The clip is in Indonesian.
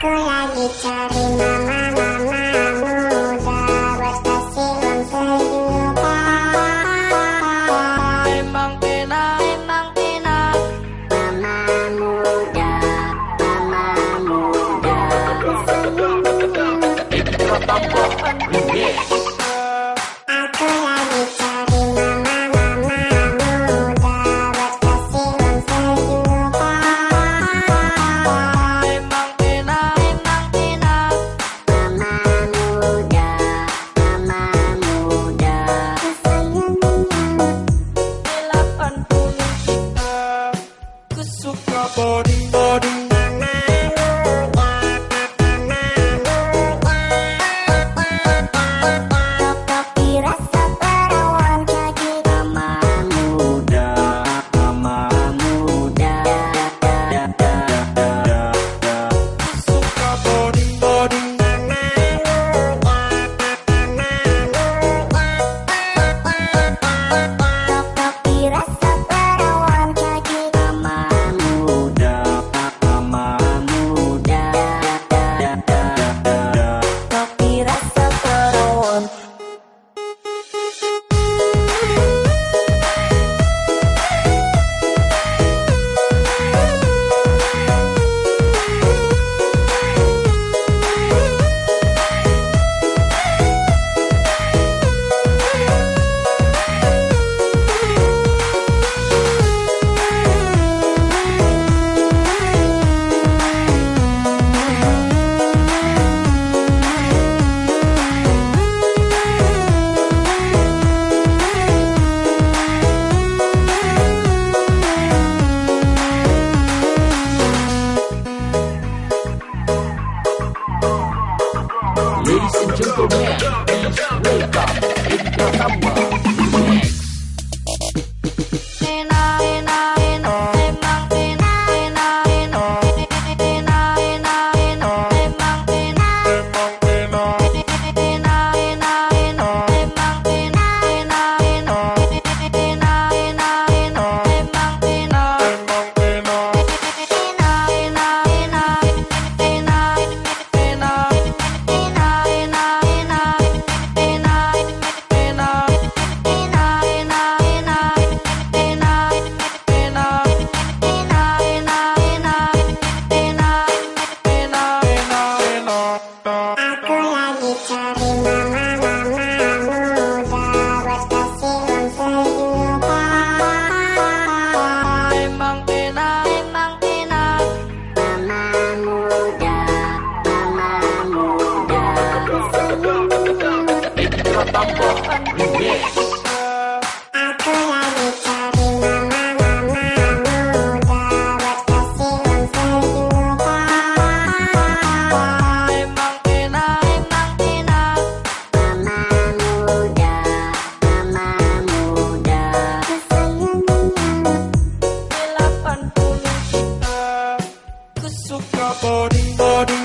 Aku lagi cari mama mama muda berstasiun kehidupan. Emang enak, emang enak Mama muda, mama muda. Aku Wake up, it's November. body.